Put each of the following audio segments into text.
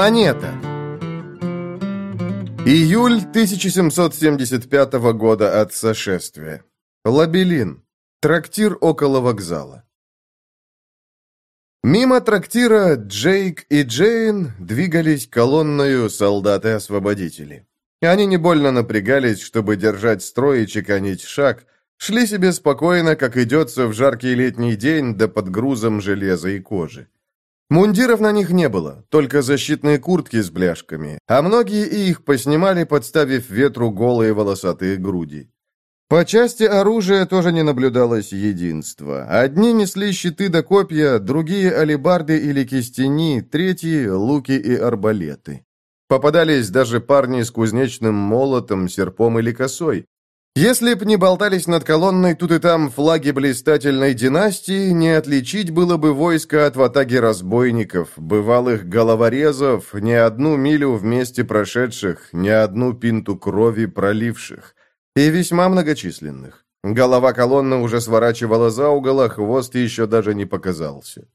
Монета. Июль 1775 года от сошествия. Лабелин. Трактир около вокзала. Мимо трактира Джейк и Джейн двигались колонною солдаты-освободители. Они не больно напрягались, чтобы держать строй и чеканить шаг, шли себе спокойно, как идется в жаркий летний день, да под грузом железа и кожи. Мундиров на них не было, только защитные куртки с бляшками, а многие и их поснимали, подставив ветру голые волосатые груди. По части оружия тоже не наблюдалось единства. Одни несли щиты да копья, другие — алебарды или кистени, третьи — луки и арбалеты. Попадались даже парни с кузнечным молотом, серпом или косой. Если б не болтались над колонной тут и там флаги блистательной династии, не отличить было бы войско от ватаги разбойников, бывалых головорезов, ни одну милю вместе прошедших, ни одну пинту крови проливших. И весьма многочисленных. Голова колонны уже сворачивала за угол, а хвост еще даже не показался.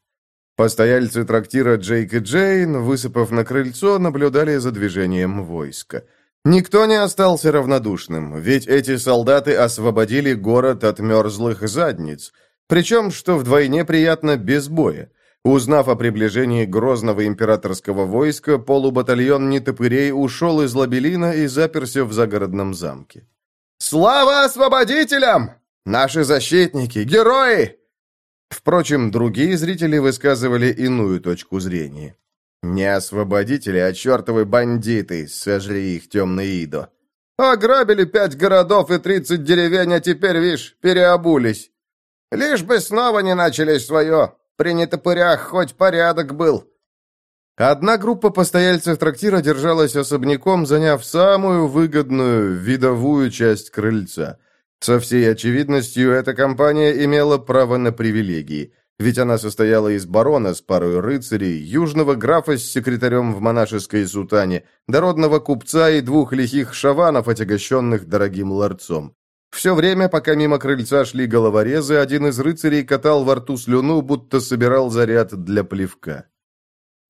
Постояльцы трактира Джейк и Джейн, высыпав на крыльцо, наблюдали за движением войска. Никто не остался равнодушным, ведь эти солдаты освободили город от мерзлых задниц. Причем, что вдвойне приятно, без боя. Узнав о приближении грозного императорского войска, полубатальон нетопырей ушел из Лабелина и заперся в загородном замке. «Слава освободителям! Наши защитники, герои!» Впрочем, другие зрители высказывали иную точку зрения. «Не освободители, а чертовы бандиты, сожри их темный идо. Ограбили пять городов и тридцать деревень, а теперь, видишь, переобулись. Лишь бы снова не начали свое. При нетопырях хоть порядок был. Одна группа постояльцев трактира держалась особняком, заняв самую выгодную видовую часть крыльца. Со всей очевидностью, эта компания имела право на привилегии, ведь она состояла из барона с парой рыцарей, южного графа с секретарем в монашеской сутане, дородного купца и двух лихих шаванов, отягощенных дорогим ларцом. Все время, пока мимо крыльца шли головорезы, один из рыцарей катал во рту слюну, будто собирал заряд для плевка.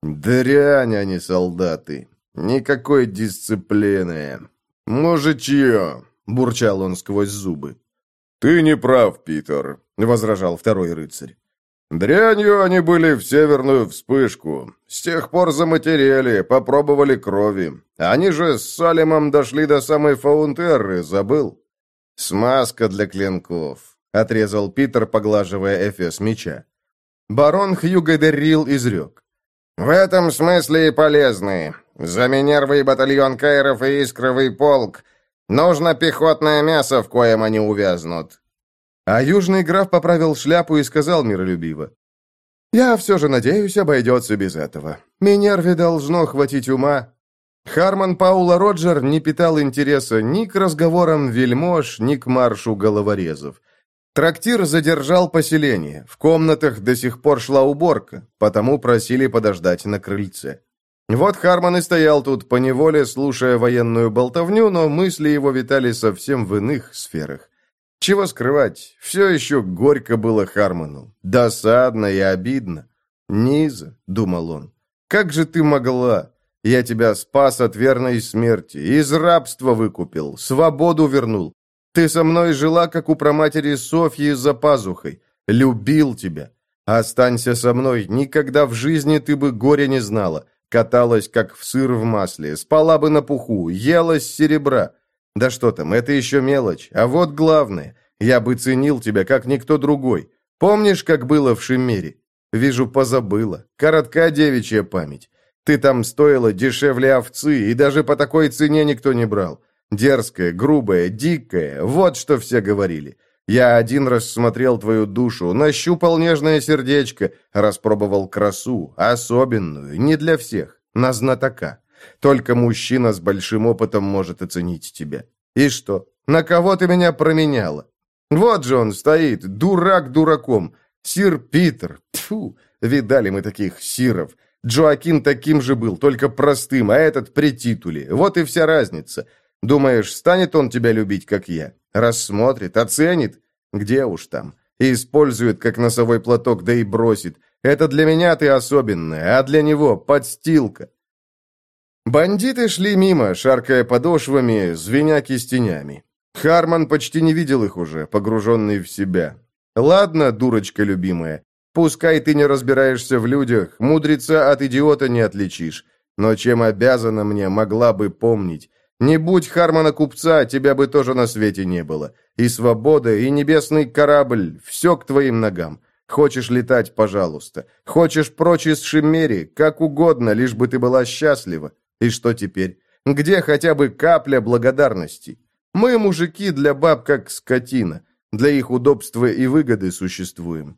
«Дрянь, они солдаты. Никакой дисциплины. Мужичье!» — бурчал он сквозь зубы. «Ты не прав, Питер», — возражал второй рыцарь. «Дрянью они были в северную вспышку. С тех пор заматерели, попробовали крови. Они же с Салемом дошли до самой Фаунтерры, забыл?» «Смазка для клинков», — отрезал Питер, поглаживая эфес меча. Барон Хьюго Деррил изрек. «В этом смысле и полезны. За Минервый батальон Кайров и Искровый полк нужно пехотное мясо, в коем они увязнут». А южный граф поправил шляпу и сказал миролюбиво. «Я все же надеюсь, обойдется без этого. Минерве должно хватить ума». Харман Паула Роджер не питал интереса ни к разговорам вельмож, ни к маршу головорезов. Трактир задержал поселение. В комнатах до сих пор шла уборка, потому просили подождать на крыльце. Вот Харман и стоял тут поневоле, слушая военную болтовню, но мысли его витали совсем в иных сферах. Чего скрывать, все еще горько было Харману. Досадно и обидно. «Низа», — думал он, — «как же ты могла? Я тебя спас от верной смерти, из рабства выкупил, свободу вернул. Ты со мной жила, как у проматери Софьи за пазухой. Любил тебя. Останься со мной, никогда в жизни ты бы горя не знала. Каталась, как в сыр в масле, спала бы на пуху, ела с серебра. Да что там, это еще мелочь. А вот главное, я бы ценил тебя, как никто другой. Помнишь, как было в Шиммере? Вижу, позабыла. Коротка девичья память. Ты там стоила дешевле овцы, и даже по такой цене никто не брал. Дерзкая, грубая, дикая, вот что все говорили. Я один раз смотрел твою душу, нащупал нежное сердечко, распробовал красу, особенную, не для всех, на знатока. Только мужчина с большим опытом может оценить тебя. И что, на кого ты меня променяла? Вот же он стоит, дурак дураком. Сир Питер, тьфу, видали мы таких сиров. Джоакин таким же был, только простым, а этот при титуле. Вот и вся разница. Думаешь, станет он тебя любить, как я? Рассмотрит, оценит? Где уж там? использует, как носовой платок, да и бросит. Это для меня ты особенная, а для него подстилка. Бандиты шли мимо, шаркая подошвами, звеня кистенями. Харман почти не видел их уже, погруженный в себя. «Ладно, дурочка любимая, пускай ты не разбираешься в людях, мудреца от идиота не отличишь, но чем обязана мне, могла бы помнить. Не будь Хармана купца, тебя бы тоже на свете не было. И свобода, и небесный корабль, все к твоим ногам. Хочешь летать, пожалуйста. Хочешь прочь из Шиммери, как угодно, лишь бы ты была счастлива. И что теперь? Где хотя бы капля благодарности? Мы, мужики, для баб как скотина. Для их удобства и выгоды существуем.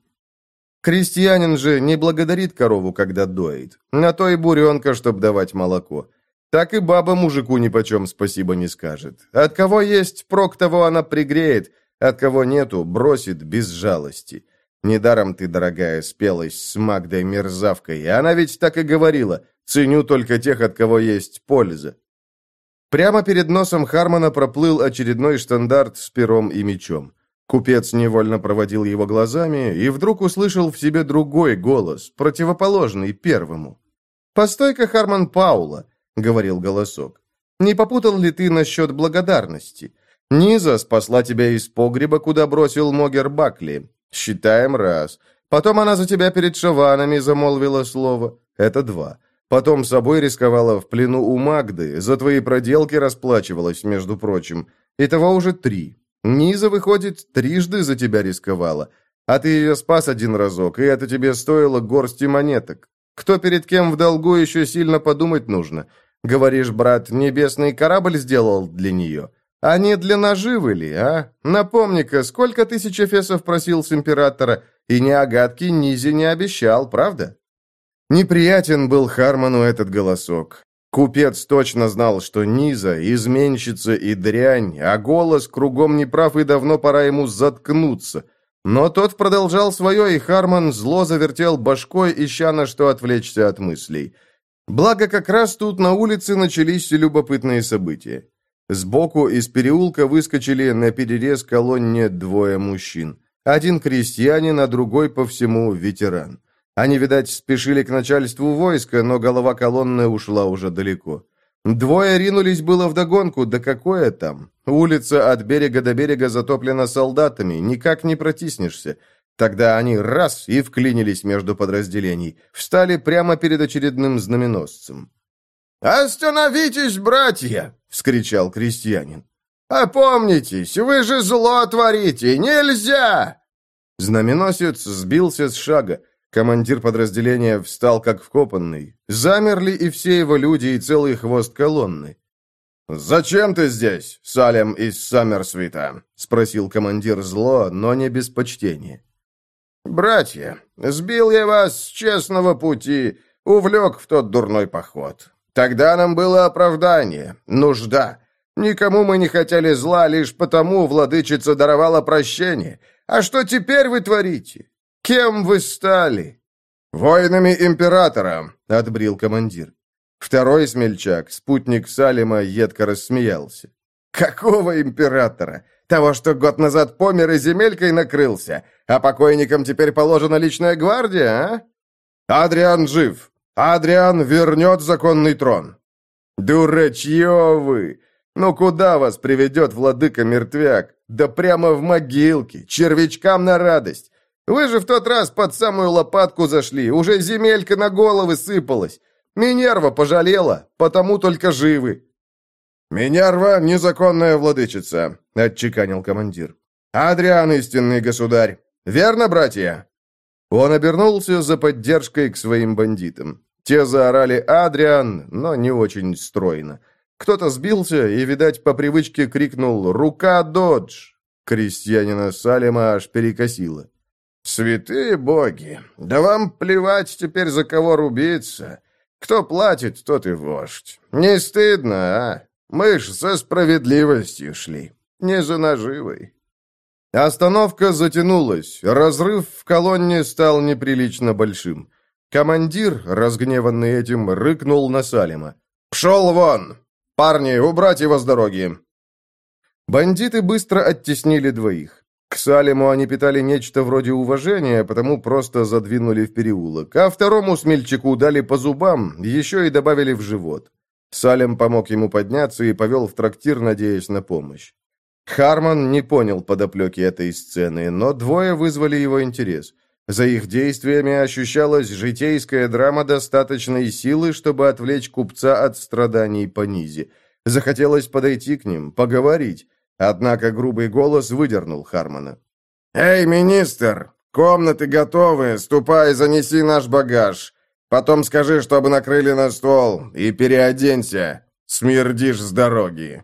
Крестьянин же не благодарит корову, когда доит. На то и буренка, чтоб давать молоко. Так и баба мужику нипочем спасибо не скажет. От кого есть прок, того она пригреет, от кого нету, бросит без жалости. Недаром ты, дорогая, спелась с Магдой мерзавкой. Она ведь так и говорила. Ценю только тех, от кого есть польза. Прямо перед носом Хармона проплыл очередной штандарт с пером и мечом. Купец невольно проводил его глазами и вдруг услышал в себе другой голос, противоположный первому. «Постой-ка, Харман Паула», — говорил голосок. «Не попутал ли ты насчет благодарности? Низа спасла тебя из погреба, куда бросил Могер Бакли. Считаем раз. Потом она за тебя перед шаванами замолвила слово. Это два. Потом собой рисковала в плену у Магды, за твои проделки расплачивалась, между прочим. Итого уже три. Низа, выходит, трижды за тебя рисковала. А ты ее спас один разок, и это тебе стоило горсти монеток. Кто перед кем в долгу еще сильно подумать нужно. Говоришь, брат, небесный корабль сделал для нее. А не для наживы ли, а? Напомни-ка, сколько тысяч эфесов просил с императора, и ни огадки Низе не обещал, правда? Неприятен был Харману этот голосок. Купец точно знал, что Низа, изменщица и дрянь, а голос кругом неправ и давно пора ему заткнуться. Но тот продолжал свое, и Харман зло завертел башкой, ища на что отвлечься от мыслей. Благо, как раз тут на улице начались любопытные события. Сбоку из переулка выскочили на перерез колонне двое мужчин. Один крестьянин, а другой по всему ветеран. Они, видать, спешили к начальству войска, но голова колонны ушла уже далеко. Двое ринулись было вдогонку, да какое там? Улица от берега до берега затоплена солдатами, никак не протиснешься. Тогда они раз и вклинились между подразделений, встали прямо перед очередным знаменосцем. «Остановитесь, братья!» — вскричал крестьянин. «Опомнитесь, вы же зло творите! Нельзя!» Знаменосец сбился с шага, Командир подразделения встал как вкопанный. Замерли и все его люди, и целый хвост колонны. «Зачем ты здесь, Салем из Саммерсвита?» — спросил командир зло, но не без почтения. «Братья, сбил я вас с честного пути, увлек в тот дурной поход. Тогда нам было оправдание, нужда. Никому мы не хотели зла, лишь потому владычица даровала прощение. А что теперь вы творите? Кем вы стали?» «Воинами императора», — отбрил командир. Второй смельчак, спутник Салима, едко рассмеялся. «Какого императора? Того, что год назад помер и земелькой накрылся, а покойникам теперь положена личная гвардия, а? Адриан жив. Адриан вернет законный трон». «Дурачье вы! Ну куда вас приведет владыка-мертвяк? Да прямо в могилке, червячкам на радость. Вы же в тот раз под самую лопатку зашли, уже земелька на головы сыпалась. Минерва пожалела, потому только живы». «Минерва — незаконная владычица», — отчеканил командир. «Адриан — истинный государь. Верно, братья?» Он обернулся за поддержкой к своим бандитам. Те заорали «Адриан», но не очень стройно. Кто-то сбился и, видать, по привычке крикнул «Рука, Додж!». Крестьянина Салема аж перекосило. «Святые боги! Да вам плевать теперь, за кого рубиться. Кто платит, тот и вождь. Не стыдно, а? Мы ж за справедливостью шли, не за наживой». Остановка затянулась. Разрыв в колонне стал неприлично большим. Командир, разгневанный этим, рыкнул на Салима. «Пшел вон! Парни, убрать его с дороги!» Бандиты быстро оттеснили двоих. К Салиму они питали нечто вроде уважения, потому просто задвинули в переулок, а второму смельчаку дали по зубам, еще и добавили в живот. Салем помог ему подняться и повел в трактир, надеясь на помощь. Харман не понял подоплеки этой сцены, но двое вызвали его интерес. За их действиями ощущалась житейская драма достаточной силы, чтобы отвлечь купца от страданий по низе. Захотелось подойти к ним, поговорить. Однако грубый голос выдернул Хармана. «Эй, министр, комнаты готовы, ступай, занеси наш багаж. Потом скажи, чтобы накрыли на стол, и переоденься. Смердишь с дороги».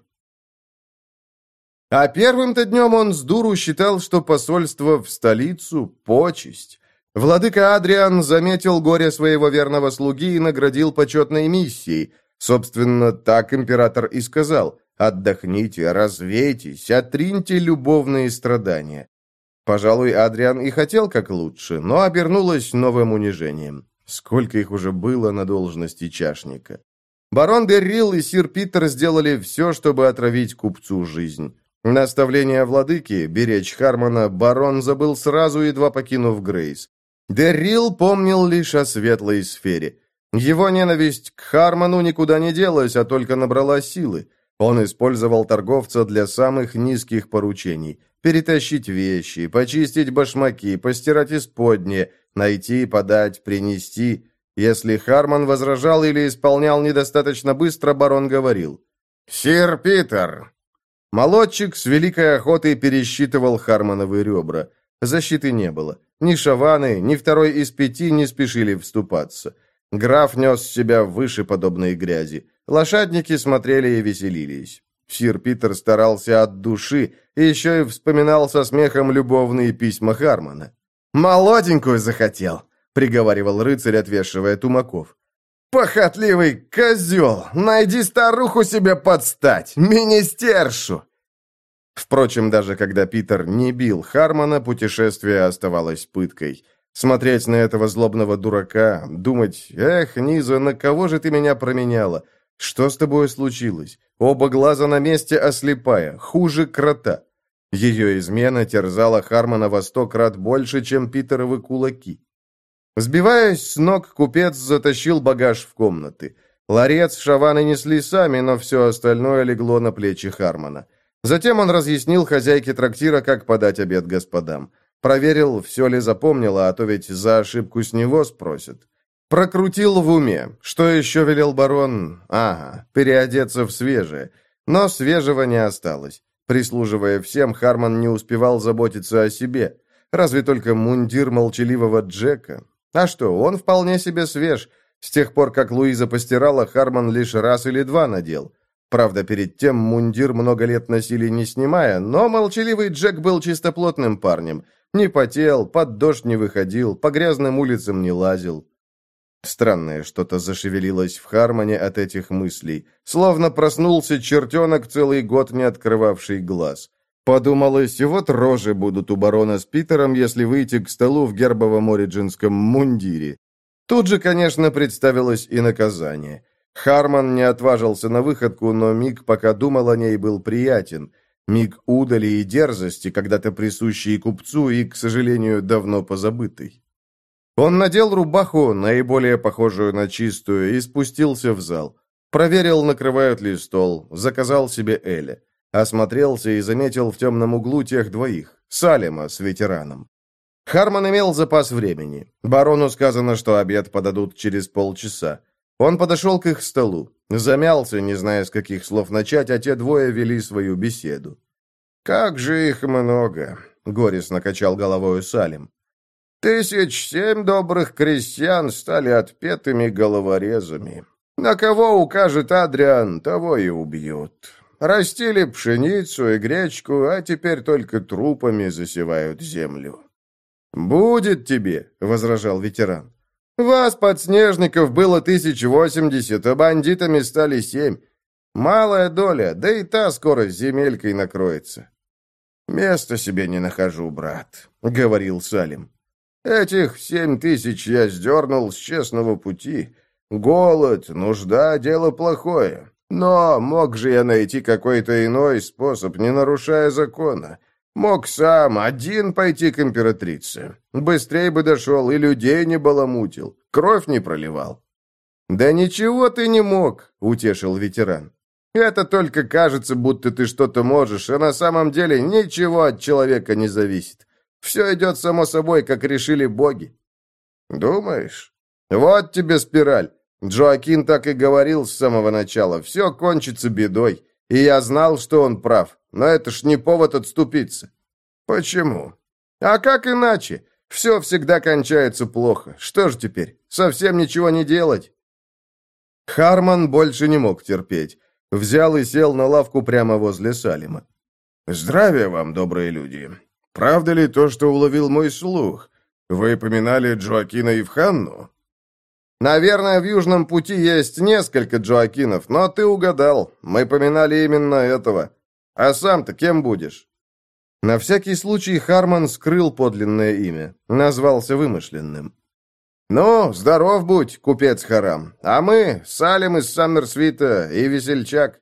А первым-то днем он с дуру считал, что посольство в столицу – почесть. Владыка Адриан заметил горе своего верного слуги и наградил почетной миссией. Собственно, так император и сказал – отдохните, развейтесь, отриньте любовные страдания. Пожалуй, Адриан и хотел как лучше, но обернулось новым унижением. Сколько их уже было на должности чашника. Барон Деррил и сир Питер сделали все, чтобы отравить купцу жизнь. Наставление владыки, беречь Хармона, барон забыл сразу, едва покинув Грейс. Деррил помнил лишь о светлой сфере. Его ненависть к Хармону никуда не делась, а только набрала силы. Он использовал торговца для самых низких поручений. Перетащить вещи, почистить башмаки, постирать исподние, найти, подать, принести. Если Хармон возражал или исполнял недостаточно быстро, барон говорил. «Сир Питер, Молодчик с великой охотой пересчитывал Хармоновы ребра. Защиты не было. Ни Шаваны, ни второй из пяти не спешили вступаться. Граф нес себя выше подобной грязи. Лошадники смотрели и веселились. Сир Питер старался от души и еще и вспоминал со смехом любовные письма Хармона. «Молоденькую захотел», — приговаривал рыцарь, отвешивая тумаков. «Похотливый козел! Найди старуху себе подстать! Министершу!» Впрочем, даже когда Питер не бил Хармона, путешествие оставалось пыткой. Смотреть на этого злобного дурака, думать, «Эх, Низа, на кого же ты меня променяла? Что с тобой случилось? Оба глаза на месте, ослепая, хуже крота». Ее измена терзала Хармона во сто крат больше, чем Питеровы кулаки. Сбиваясь с ног, купец затащил багаж в комнаты. Ларец шаваны несли сами, но все остальное легло на плечи Хармона. Затем он разъяснил хозяйке трактира, как подать обед господам. Проверил, все ли запомнила, а то ведь за ошибку с него спросят. Прокрутил в уме. Что еще велел барон? Ага, переодеться в свежее. Но свежего не осталось. Прислуживая всем, Харман не успевал заботиться о себе. Разве только мундир молчаливого Джека. А что, он вполне себе свеж. С тех пор, как Луиза постирала, Харман лишь раз или два надел. Правда, перед тем мундир много лет носили не снимая, но молчаливый Джек был чистоплотным парнем. Не потел, под дождь не выходил, по грязным улицам не лазил. Странное что-то зашевелилось в Хармоне от этих мыслей, словно проснулся чертенок, целый год не открывавший глаз. Подумалось, вот рожи будут у барона с Питером, если выйти к столу в гербовом ориджинском мундире. Тут же, конечно, представилось и наказание. Харман не отважился на выходку, но миг, пока думал о ней, был приятен. Миг удали и дерзости, когда-то присущий купцу и, к сожалению, давно позабытый. Он надел рубаху, наиболее похожую на чистую, и спустился в зал. Проверил, накрывают ли стол, заказал себе Эля. Осмотрелся и заметил в темном углу тех двоих, Салема с ветераном. Харман имел запас времени. Барону сказано, что обед подадут через полчаса. Он подошел к их столу. Замялся, не зная, с каких слов начать, а те двое вели свою беседу. «Как же их много!» — горестно качал головой Салим. «Тысяч семь добрых крестьян стали отпетыми головорезами. На кого укажет Адриан, того и убьют. Растили пшеницу и гречку, а теперь только трупами засевают землю. «Будет тебе», — возражал ветеран. «Вас, подснежников, было тысяч восемьдесят, а бандитами стали семь. Малая доля, да и та скоро земелькой накроется». «Места себе не нахожу, брат», — говорил Салим. «Этих семь тысяч я сдернул с честного пути. Голод, нужда — дело плохое. Но мог же я найти какой-то иной способ, не нарушая закона. Мог сам один пойти к императрице. Быстрее бы дошел и людей не баламутил, кровь не проливал. «Да ничего ты не мог», — утешил ветеран. «Это только кажется, будто ты что-то можешь, а на самом деле ничего от человека не зависит. Все идет само собой, как решили боги». «Думаешь? Вот тебе спираль. Джоакин так и говорил с самого начала. Все кончится бедой. И я знал, что он прав. Но это ж не повод отступиться». «Почему?» «А как иначе? Все всегда кончается плохо. Что ж теперь, совсем ничего не делать?» Харман больше не мог терпеть. Взял и сел на лавку прямо возле Салима. «Здравия вам, добрые люди. Правда ли то, что уловил мой слух? Вы поминали Джоакина и Вханну?» «Наверное, в Южном пути есть несколько Джоакинов, но ты угадал. Мы поминали именно этого. А сам-то кем будешь?» На всякий случай Харман скрыл подлинное имя, назвался вымышленным. «Ну, здоров будь, купец Харам, а мы — Салим из Саммерсвита и Весельчак».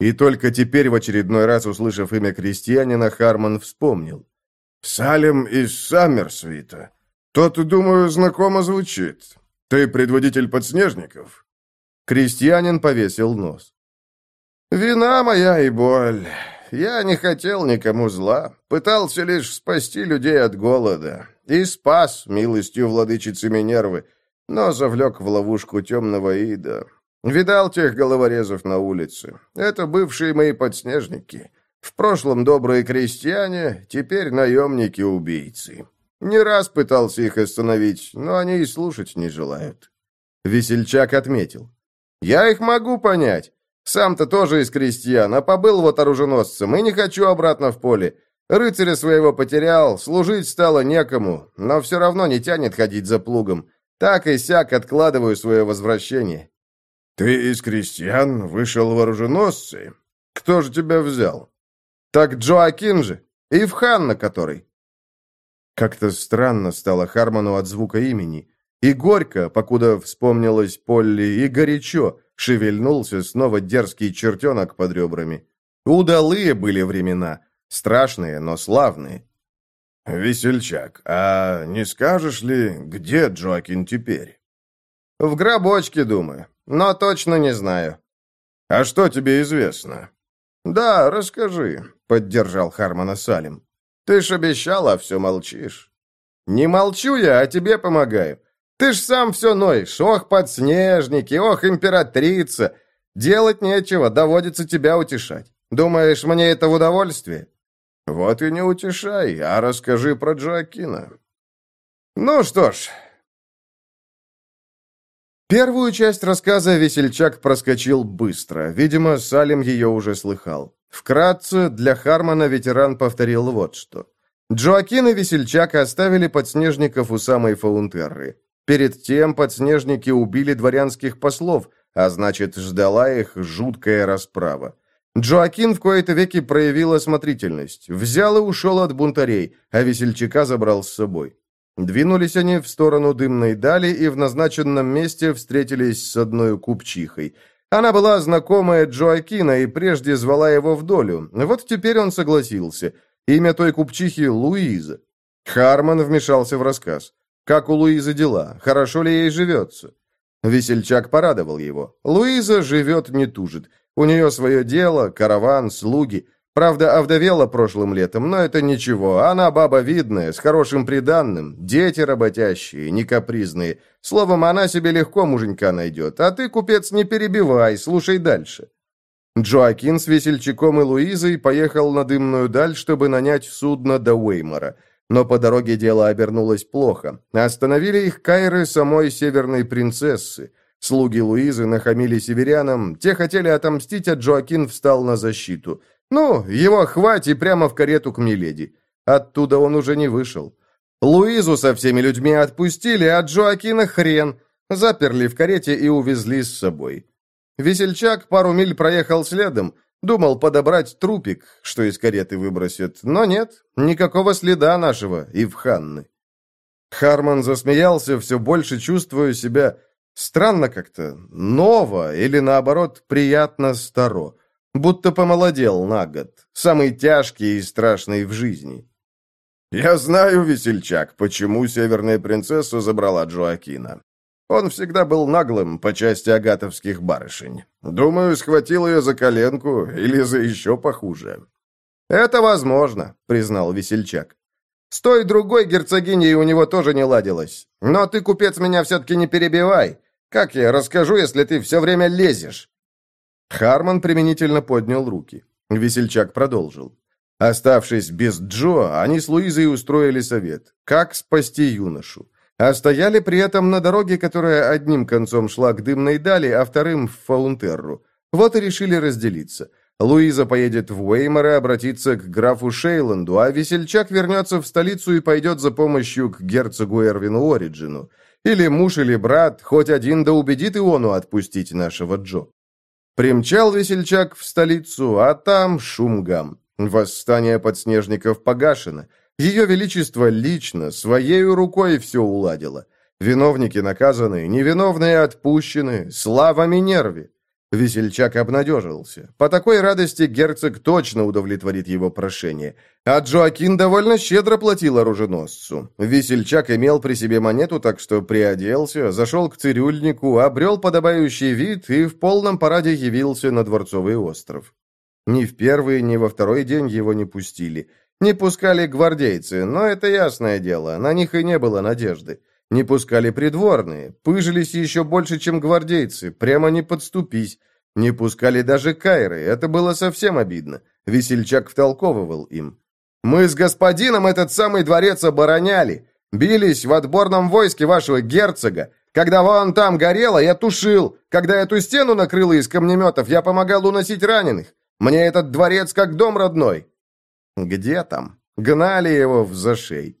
И только теперь, в очередной раз услышав имя крестьянина, Харман вспомнил. «Салим из Саммерсвита. Тот, думаю, знакомо звучит. Ты предводитель подснежников?» Крестьянин повесил нос. «Вина моя и боль. Я не хотел никому зла, пытался лишь спасти людей от голода. И спас милостью владычицы Минервы, но завлек в ловушку темного Ида. Видал тех головорезов на улице. Это бывшие мои подснежники. В прошлом добрые крестьяне, теперь наемники-убийцы. Не раз пытался их остановить, но они и слушать не желают. Весельчак отметил. «Я их могу понять. Сам-то тоже из крестьян, а побыл вот оруженосцем, и не хочу обратно в поле. Рыцаря своего потерял, служить стало некому, но все равно не тянет ходить за плугом. Так и сяк откладываю свое возвращение». «Ты из крестьян вышел в оруженосцы? Кто же тебя взял?» «Так Джоакин же, и в Ханна который». Как-то странно стало Харману от звука имени. И горько, покуда вспомнилось Полли, и горячо, шевельнулся снова дерзкий чертенок под ребрами. Удалые были времена, страшные, но славные. «Весельчак, а не скажешь ли, где Джоакин теперь?» «В гробочке, думаю, но точно не знаю». «А что тебе известно?» «Да, расскажи», — поддержал Хармона Салим. «Ты ж обещал, а все молчишь». «Не молчу я, а тебе помогаю. Ты ж сам все ноешь. Ох, подснежники, ох, императрица. Делать нечего, доводится тебя утешать. Думаешь, мне это в удовольствие? Вот и не утешай, а расскажи про Джоакина. Ну что ж... Первую часть рассказа весельчак проскочил быстро. Видимо, Салим ее уже слыхал. Вкратце, для Хармона ветеран повторил вот что. Джоакин и весельчак оставили подснежников у самой Фаунтерры. Перед тем подснежники убили дворянских послов, а значит, ждала их жуткая расправа. Джоакин в кои-то веки проявил осмотрительность, взял и ушел от бунтарей, а весельчака забрал с собой. Двинулись они в сторону дымной дали и в назначенном месте встретились с одной купчихой. Она была знакомая Джоакина и прежде звала его в долю. Вот теперь он согласился. Имя той купчихи — Луиза. Харман вмешался в рассказ. Как у Луизы дела? Хорошо ли ей живется?» Весельчак порадовал его. Луиза живет, не тужит. У нее свое дело, караван, слуги. Правда, овдовела прошлым летом, но это ничего. Она баба видная, с хорошим приданным. Дети работящие, не капризные. Словом, она себе легко муженька найдет. А ты, купец, не перебивай, слушай дальше. Джоакин с весельчаком и Луизой поехал на дымную даль, чтобы нанять судно до Уэймора – но по дороге дело обернулось плохо. Остановили их кайры самой северной принцессы. Слуги Луизы нахамили северянам, те хотели отомстить, а Джоакин встал на защиту. Ну, его хвати прямо в карету к Миледи. Оттуда он уже не вышел. Луизу со всеми людьми отпустили, а Джоакина хрен. Заперли в карете и увезли с собой. Весельчак пару миль проехал следом, Думал подобрать трупик, что из кареты выбросят, но нет, никакого следа нашего Ивханны. Харман засмеялся, все больше чувствуя себя странно как-то, ново или, наоборот, приятно старо, будто помолодел на год, самый тяжкий и страшный в жизни. «Я знаю, весельчак, почему северная принцесса забрала Джоакина. Он всегда был наглым по части агатовских барышень. Думаю, схватил ее за коленку или за еще похуже». «Это возможно», — признал весельчак. «С той другой герцогиней у него тоже не ладилось. Но ты, купец, меня все-таки не перебивай. Как я расскажу, если ты все время лезешь?» Харман применительно поднял руки. Весельчак продолжил. Оставшись без Джо, они с Луизой устроили совет. Как спасти юношу? А стояли при этом на дороге, которая одним концом шла к дымной дали, а вторым в Фаунтерру. Вот и решили разделиться. Луиза поедет в Уэймор и обратится к графу Шейланду, а Весельчак вернется в столицу и пойдет за помощью к герцогу Эрвину Ориджину. Или муж, или брат, хоть один да убедит Иону отпустить нашего Джо. Примчал весельчак в столицу, а там шум-гам. Восстание подснежников погашено. Ее Величество лично, своей рукой все уладило. Виновники наказаны, невиновные отпущены. Слава Минерве! Весельчак обнадежился. По такой радости герцог точно удовлетворит его прошение. А Джоакин довольно щедро платил оруженосцу. Весельчак имел при себе монету, так что приоделся, зашел к цирюльнику, обрел подобающий вид и в полном параде явился на Дворцовый остров. Ни в первый, ни во второй день его не пустили. Не пускали гвардейцы, но это ясное дело, на них и не было надежды. Не пускали придворные, пыжились еще больше, чем гвардейцы, прямо не подступись. Не пускали даже кайры, это было совсем обидно. Весельчак втолковывал им. «Мы с господином этот самый дворец обороняли, бились в отборном войске вашего герцога. Когда вон там горело, я тушил. Когда эту стену накрыло из камнеметов, я помогал уносить раненых. Мне этот дворец как дом родной». «Где там?» Гнали его в зашей.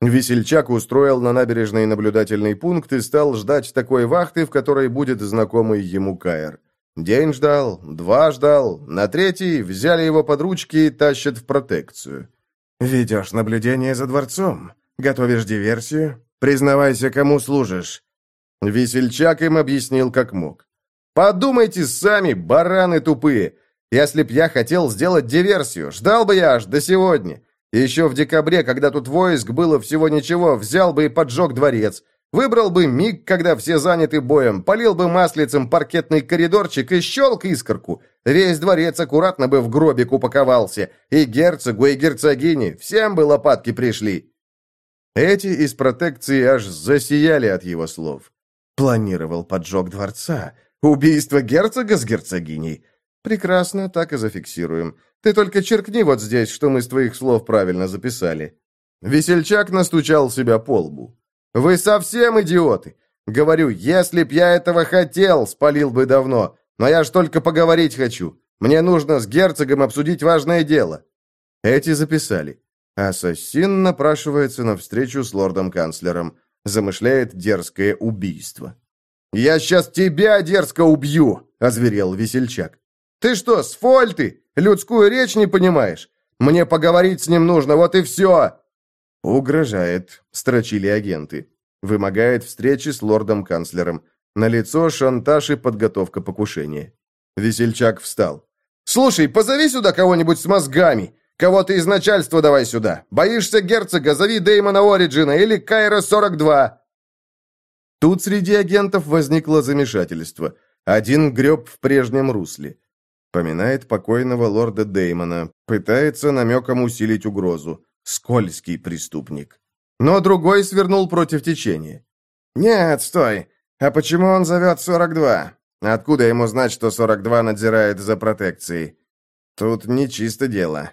Весельчак устроил на набережной наблюдательный пункт и стал ждать такой вахты, в которой будет знакомый ему Каэр. День ждал, два ждал, на третий взяли его под ручки и тащат в протекцию. «Ведешь наблюдение за дворцом? Готовишь диверсию? Признавайся, кому служишь?» Весельчак им объяснил, как мог. «Подумайте сами, бараны тупые! Если б я хотел сделать диверсию, ждал бы я аж до сегодня. Еще в декабре, когда тут войск было всего ничего, взял бы и поджег дворец. Выбрал бы миг, когда все заняты боем, полил бы маслицем паркетный коридорчик и щелк искорку. Весь дворец аккуратно бы в гробик упаковался. И герцогу, и герцогине, всем бы лопатки пришли. Эти из протекции аж засияли от его слов. Планировал поджог дворца. Убийство герцога с герцогиней. Прекрасно, так и зафиксируем. Ты только черкни вот здесь, что мы с твоих слов правильно записали». Весельчак настучал себя по лбу. «Вы совсем идиоты! Говорю, если б я этого хотел, спалил бы давно. Но я ж только поговорить хочу. Мне нужно с герцогом обсудить важное дело». Эти записали. Ассасин напрашивается на встречу с лордом-канцлером. Замышляет дерзкое убийство. «Я сейчас тебя дерзко убью!» — озверел весельчак. «Ты что, с фольты? Людскую речь не понимаешь? Мне поговорить с ним нужно, вот и все!» «Угрожает», — строчили агенты. Вымогает встречи с лордом-канцлером. На лицо шантаж и подготовка покушения. Весельчак встал. «Слушай, позови сюда кого-нибудь с мозгами. Кого-то из начальства давай сюда. Боишься герцога, зови Дэймона Ориджина или Кайра-42». Тут среди агентов возникло замешательство. Один греб в прежнем русле. Поминает покойного лорда Деймона, пытается намеком усилить угрозу. Скользкий преступник. Но другой свернул против течения. «Нет, стой. А почему он зовет 42? Откуда ему знать, что 42 надзирает за протекцией? Тут нечисто дело».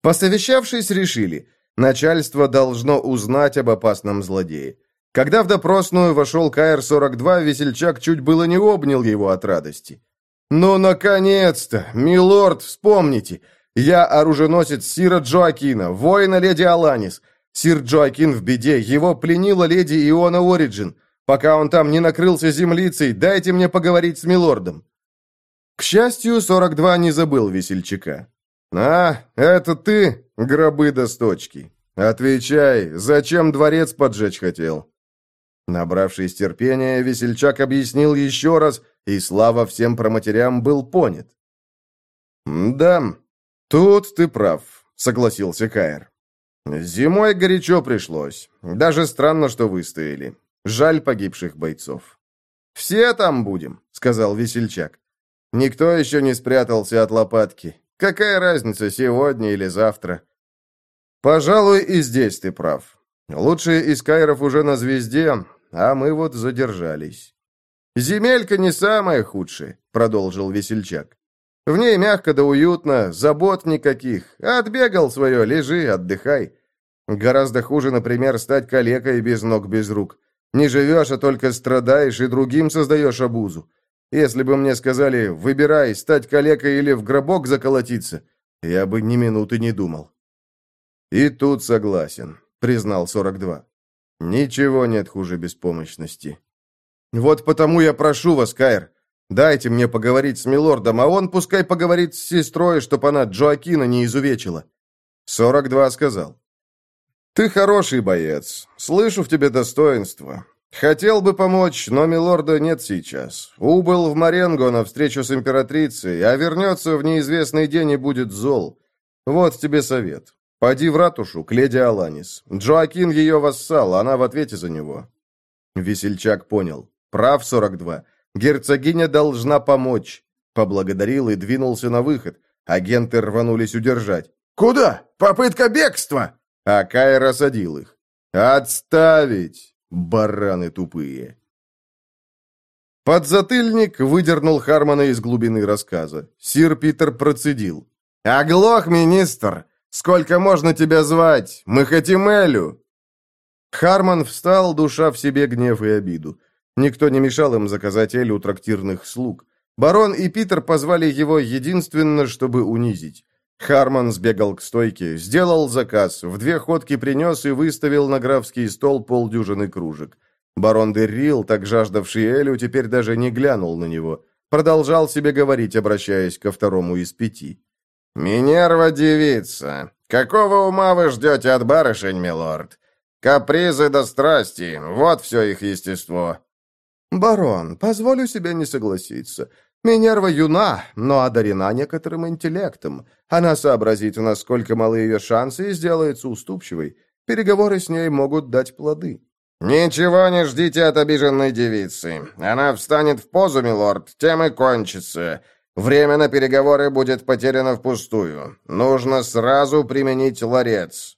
Посовещавшись, решили, начальство должно узнать об опасном злодее. Когда в допросную вошел КР-42, весельчак чуть было не обнял его от радости. «Ну, наконец-то! Милорд, вспомните! Я оруженосец Сира Джоакина, воина леди Аланис. Сир Джоакин в беде, его пленила леди Иона Ориджин. Пока он там не накрылся землицей, дайте мне поговорить с милордом». К счастью, 42 не забыл весельчака. «А, это ты, гробы досточки. Отвечай, зачем дворец поджечь хотел?» Набравшись терпения, весельчак объяснил еще раз, и слава всем проматерям был понят. «Да, тут ты прав», — согласился Каэр. Зимой горячо пришлось. Даже странно, что выстояли. Жаль погибших бойцов. «Все там будем», — сказал весельчак. «Никто еще не спрятался от лопатки. Какая разница, сегодня или завтра?» «Пожалуй, и здесь ты прав. Лучшие из кайров уже на звезде, а мы вот задержались». «Земелька не самая худшая», — продолжил весельчак. «В ней мягко да уютно, забот никаких. Отбегал свое, лежи, отдыхай. Гораздо хуже, например, стать калекой без ног, без рук. Не живешь, а только страдаешь и другим создаешь обузу. Если бы мне сказали, выбирай, стать калекой или в гробок заколотиться, я бы ни минуты не думал. И тут согласен, признал 42. Ничего нет хуже беспомощности. Вот потому я прошу вас, Кайр, дайте мне поговорить с милордом, а он пускай поговорит с сестрой, чтоб она Джоакина не изувечила. 42 сказал. «Ты хороший боец. Слышу в тебе достоинство. Хотел бы помочь, но милорда нет сейчас. Убыл в Маренго на встречу с императрицей, а вернется в неизвестный день и будет зол. Вот тебе совет. Поди в ратушу, к леди Аланис. Джоакин ее вассал, она в ответе за него». Весельчак понял. Прав 42. Герцогиня должна помочь. Поблагодарил и двинулся на выход. Агенты рванулись удержать. «Куда? Попытка бегства!» А Кай рассадил их. «Отставить, бараны тупые!» Подзатыльник выдернул Хармона из глубины рассказа. Сир Питер процедил. «Оглох, министр! Сколько можно тебя звать? Мы хотим Элю!» Харман встал, душа в себе гнев и обиду. Никто не мешал им заказать Элю у трактирных слуг. Барон и Питер позвали его единственно, чтобы унизить. Харман сбегал к стойке, сделал заказ, в две ходки принес и выставил на графский стол полдюжины кружек. Барон Деррил, так жаждавший Элю, теперь даже не глянул на него. Продолжал себе говорить, обращаясь ко второму из пяти. «Минерва девица, какого ума вы ждете от барышень, милорд? Капризы до страсти, вот все их естество». «Барон, позволю себе не согласиться. Минерва юна, но одарена некоторым интеллектом. Она сообразит, насколько малы ее шансы и сделается уступчивой. Переговоры с ней могут дать плоды». «Ничего не ждите от обиженной девицы. Она встанет в позу, милорд, тем и кончится. Время на переговоры будет потеряно впустую. Нужно сразу применить ларец».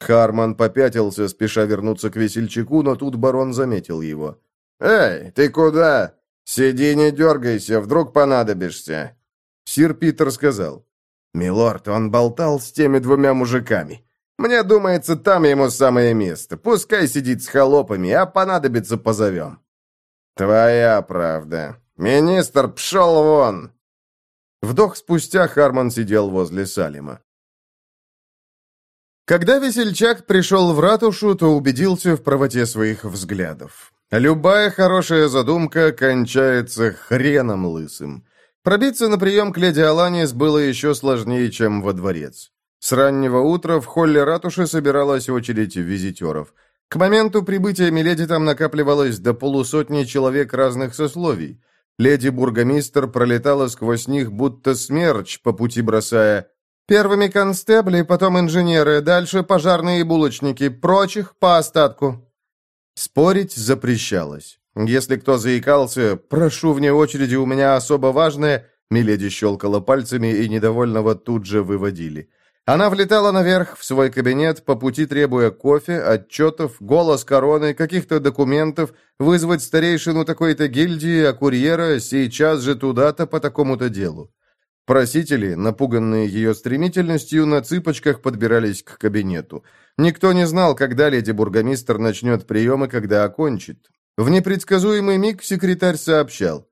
Харман попятился, спеша вернуться к весельчаку, но тут барон заметил его. «Эй, ты куда? Сиди, не дергайся, вдруг понадобишься». Сир Питер сказал. «Милорд, он болтал с теми двумя мужиками. Мне думается, там ему самое место. Пускай сидит с холопами, а понадобится позовем». «Твоя правда. Министр, пшел вон!» Вдох спустя Харман сидел возле Салима. Когда весельчак пришел в ратушу, то убедился в правоте своих взглядов. Любая хорошая задумка кончается хреном лысым. Пробиться на прием к леди Аланис было еще сложнее, чем во дворец. С раннего утра в холле ратуши собиралась очередь визитеров. К моменту прибытия Миледи там накапливалось до полусотни человек разных сословий. Леди-бургомистр пролетала сквозь них, будто смерч, по пути бросая «Первыми констебли, потом инженеры, дальше пожарные и булочники, прочих по остатку». Спорить запрещалось. Если кто заикался «прошу вне очереди, у меня особо важное», Миледи щелкала пальцами и недовольного тут же выводили. Она влетала наверх в свой кабинет, по пути требуя кофе, отчетов, голос короны, каких-то документов, вызвать старейшину такой-то гильдии, а курьера сейчас же туда-то по такому-то делу. Просители, напуганные ее стремительностью, на цыпочках подбирались к кабинету. Никто не знал, когда леди-бургомистр начнет прием и когда окончит. В непредсказуемый миг секретарь сообщал.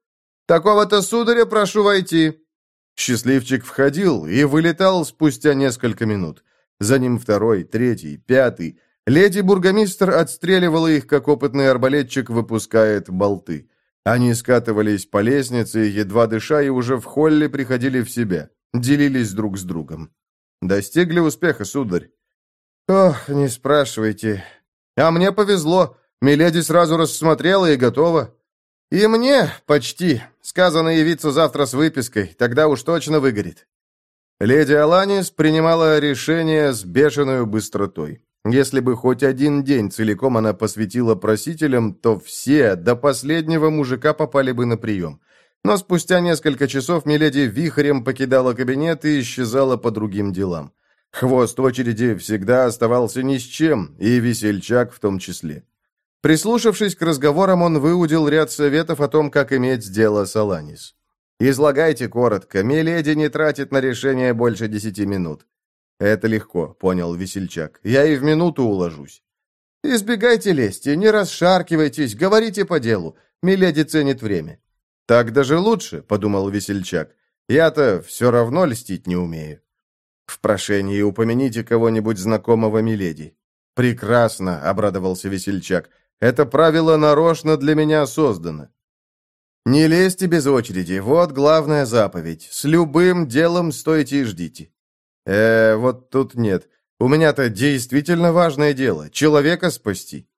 «Такого-то сударя прошу войти». Счастливчик входил и вылетал спустя несколько минут. За ним второй, третий, пятый. Леди-бургомистр отстреливала их, как опытный арбалетчик выпускает болты. Они скатывались по лестнице, едва дыша, и уже в холле приходили в себя. Делились друг с другом. Достигли успеха, сударь. Ох, не спрашивайте. А мне повезло. Миледи сразу рассмотрела и готова. И мне почти. Сказано явиться завтра с выпиской, тогда уж точно выгорит. Леди Аланис принимала решение с бешеной быстротой. Если бы хоть один день целиком она посвятила просителям, то все, до последнего мужика, попали бы на прием. Но спустя несколько часов Миледи вихрем покидала кабинет и исчезала по другим делам. Хвост очереди всегда оставался ни с чем, и весельчак в том числе. Прислушавшись к разговорам, он выудил ряд советов о том, как иметь дело с Аланис. «Излагайте коротко. Миледи не тратит на решение больше десяти минут». «Это легко», — понял весельчак. «Я и в минуту уложусь». «Избегайте лести, не расшаркивайтесь, говорите по делу. Миледи ценит время». «Так даже лучше», — подумал весельчак. «Я-то все равно льстить не умею». «В прошении упомяните кого-нибудь знакомого Миледи». «Прекрасно», — обрадовался весельчак. «Это правило нарочно для меня создано». «Не лезьте без очереди, вот главная заповедь. С любым делом стойте и ждите». «Э, вот тут нет. У меня-то действительно важное дело. Человека спасти».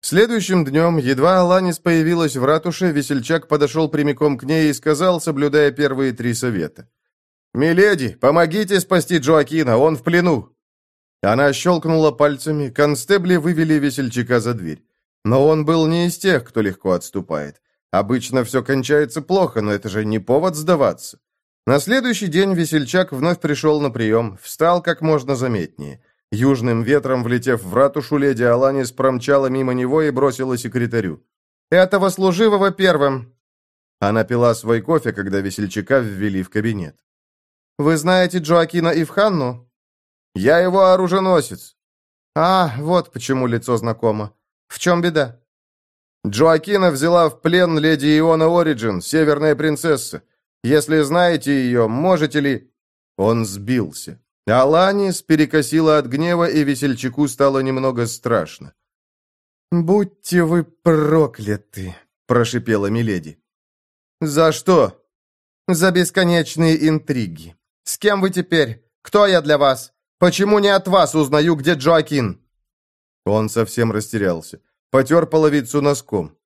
Следующим днем, едва Аланис появилась в ратуше, весельчак подошел прямиком к ней и сказал, соблюдая первые три совета. «Миледи, помогите спасти Джоакина, он в плену!» Она щелкнула пальцами, констебли вывели весельчака за дверь. Но он был не из тех, кто легко отступает. Обычно все кончается плохо, но это же не повод сдаваться. На следующий день весельчак вновь пришел на прием, встал как можно заметнее. Южным ветром, влетев в ратушу, леди Аланис промчала мимо него и бросила секретарю. «Этого служивого первым!» Она пила свой кофе, когда весельчака ввели в кабинет. «Вы знаете Джоакина Ивханну?» «Я его оруженосец». «А, вот почему лицо знакомо. В чем беда?» Джоакина взяла в плен леди Иона Ориджин, северная принцесса. Если знаете ее, можете ли...» Он сбился. Аланис перекосила от гнева, и весельчаку стало немного страшно. «Будьте вы прокляты!» — прошипела Миледи. «За что?» «За бесконечные интриги. С кем вы теперь? Кто я для вас? Почему не от вас узнаю, где Джоакин?» Он совсем растерялся. Потер половицу носком.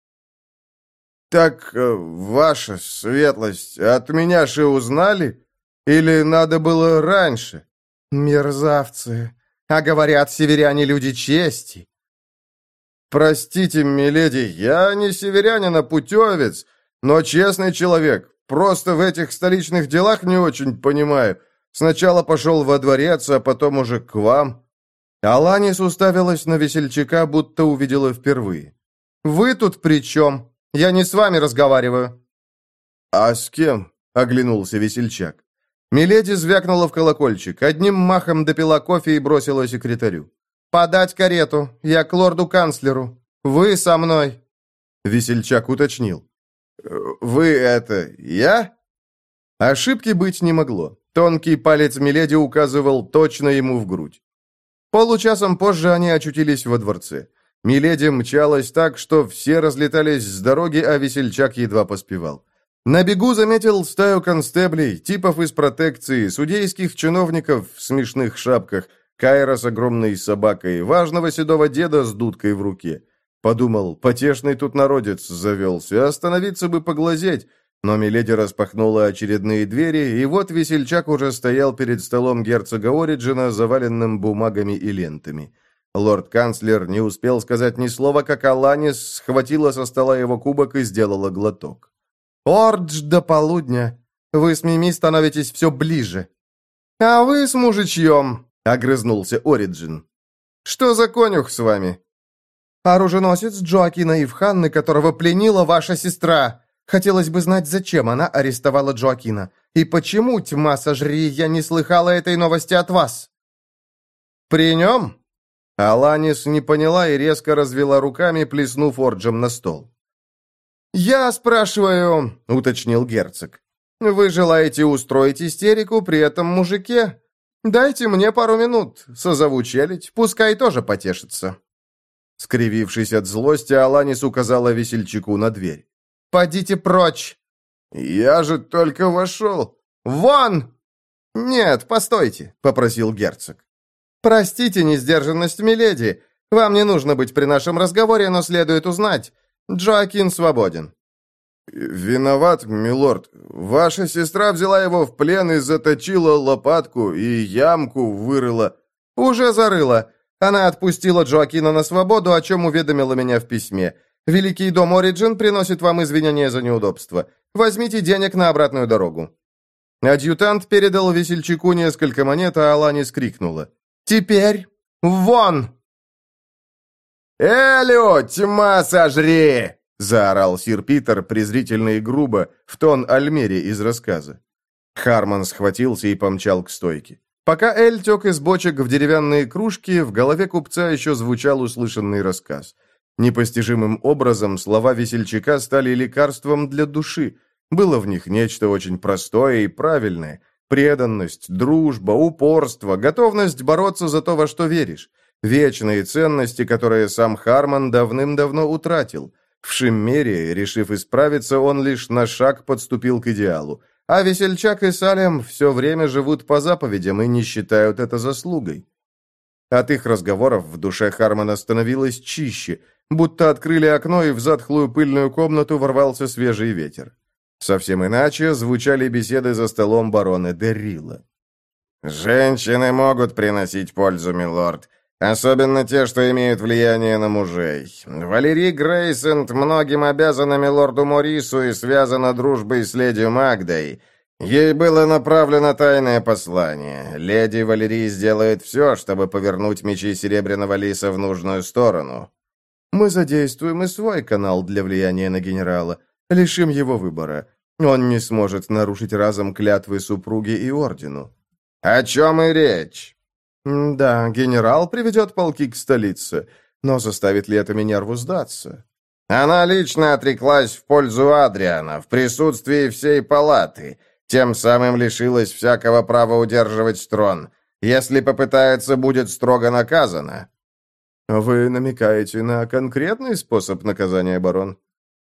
«Так, э, ваша светлость, от меня же узнали? Или надо было раньше?» «Мерзавцы! А говорят, северяне люди чести!» «Простите, миледи, я не северянин, а путевец, но честный человек. Просто в этих столичных делах не очень понимаю. Сначала пошел во дворец, а потом уже к вам». Аланис уставилась на весельчака, будто увидела впервые. «Вы тут при чем? Я не с вами разговариваю». «А с кем?» — оглянулся весельчак. Миледи звякнула в колокольчик, одним махом допила кофе и бросила секретарю. «Подать карету. Я к лорду-канцлеру. Вы со мной». Весельчак уточнил. «Вы это... я?» Ошибки быть не могло. Тонкий палец Миледи указывал точно ему в грудь. Получасом позже они очутились во дворце. Миледи мчалась так, что все разлетались с дороги, а весельчак едва поспевал. На бегу заметил стаю констеблей, типов из протекции, судейских чиновников в смешных шапках, Кайра с огромной собакой, важного седого деда с дудкой в руке. Подумал, потешный тут народец завелся, остановиться бы поглазеть, но Миледи распахнула очередные двери, и вот весельчак уже стоял перед столом герцога Ориджина, заваленным бумагами и лентами. Лорд-канцлер не успел сказать ни слова, как Аланис схватила со стола его кубок и сделала глоток. «Ордж до полудня. Вы с Мими становитесь все ближе». «А вы с мужичьем», — огрызнулся Ориджин. «Что за конюх с вами?» «Оруженосец Джоакина Ивханны, которого пленила ваша сестра», Хотелось бы знать, зачем она арестовала Джоакина. И почему, тьма сожри, я не слыхала этой новости от вас?» «При нем?» Аланис не поняла и резко развела руками, плеснув Орджем на стол. «Я спрашиваю», — уточнил герцог. «Вы желаете устроить истерику при этом мужике? Дайте мне пару минут, созову челядь, пускай тоже потешится». Скривившись от злости, Аланис указала весельчаку на дверь. Подите прочь!» «Я же только вошел!» «Вон!» «Нет, постойте», — попросил герцог. «Простите несдержанность, миледи. Вам не нужно быть при нашем разговоре, но следует узнать. Джоакин свободен». «Виноват, милорд. Ваша сестра взяла его в плен и заточила лопатку, и ямку вырыла». «Уже зарыла. Она отпустила Джоакина на свободу, о чем уведомила меня в письме. Великий дом Ориджин приносит вам извинения за неудобство. Возьмите денег на обратную дорогу». Адъютант передал весельчаку несколько монет, а Аланис крикнула. «Теперь вон!» «Элио, тьма сожри!» — заорал сир Питер презрительно и грубо, в тон Альмере из рассказа. Харман схватился и помчал к стойке. Пока Эль тек из бочек в деревянные кружки, в голове купца еще звучал услышанный рассказ. Непостижимым образом слова весельчака стали лекарством для души. Было в них нечто очень простое и правильное. Преданность, дружба, упорство, готовность бороться за то, во что веришь. Вечные ценности, которые сам Харман давным-давно утратил. В Шиммере, решив исправиться, он лишь на шаг подступил к идеалу. А Весельчак и Салем все время живут по заповедям и не считают это заслугой. От их разговоров в душе Хармана становилось чище, будто открыли окно, и в затхлую пыльную комнату ворвался свежий ветер. Совсем иначе звучали беседы за столом барона Деррила. «Женщины могут приносить пользу, милорд, особенно те, что имеют влияние на мужей. Валерий Грейсент многим обязана милорду Морису и связана дружбой с леди Магдой. Ей было направлено тайное послание. Леди Валерий сделает все, чтобы повернуть мечи Серебряного Лиса в нужную сторону». «Мы задействуем и свой канал для влияния на генерала. Лишим его выбора. Он не сможет нарушить разом клятвы супруги и ордену. О чем и речь? Да, генерал приведет полки к столице, но заставит ли это Минерву сдаться? Она лично отреклась в пользу Адриана в присутствии всей палаты, тем самым лишилась всякого права удерживать трон. Если попытается, будет строго наказана. Вы намекаете на конкретный способ наказания, барон?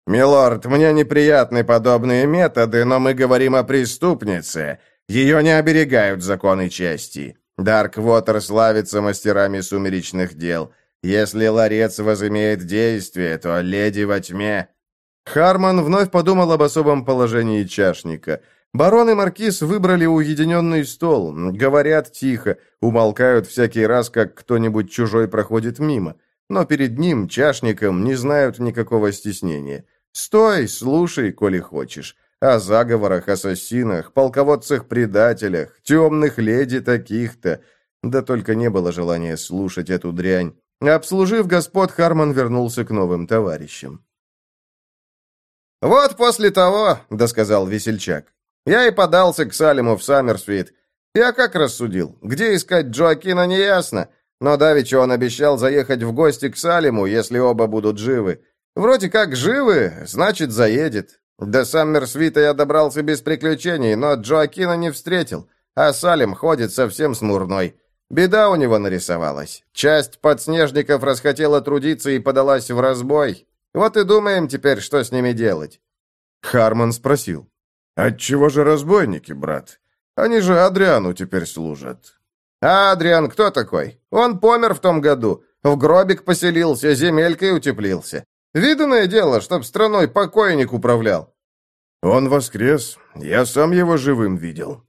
«Милорд, мне неприятны подобные методы, но мы говорим о преступнице. Ее не оберегают законы чести. Дарквотер славится мастерами сумеречных дел. Если ларец возымеет действие, то леди во тьме...» Харман вновь подумал об особом положении чашника. Барон и маркиз выбрали уединенный стол, говорят тихо, умолкают всякий раз, как кто-нибудь чужой проходит мимо. Но перед ним, чашником, не знают никакого стеснения. Стой, слушай, коли хочешь. О заговорах, ассасинах, полководцах-предателях, темных леди таких-то. Да только не было желания слушать эту дрянь. Обслужив господ, Харман вернулся к новым товарищам. «Вот после того», — досказал весельчак, — «я и подался к Салиму в Саммерсвит. Я как рассудил, где искать Джоакина неясно, но давеча он обещал заехать в гости к Салиму, если оба будут живы. Вроде как живы, значит, заедет. До Саммерсвита я добрался без приключений, но Джоакина не встретил, а Салим ходит совсем смурной. Беда у него нарисовалась. Часть подснежников расхотела трудиться и подалась в разбой. Вот и думаем теперь, что с ними делать. Харман спросил. «Отчего же разбойники, брат? Они же Адриану теперь служат». «А Адриан кто такой? Он помер в том году. В гробик поселился, земелькой утеплился. Виданное дело, чтоб страной покойник управлял. Он воскрес. Я сам его живым видел.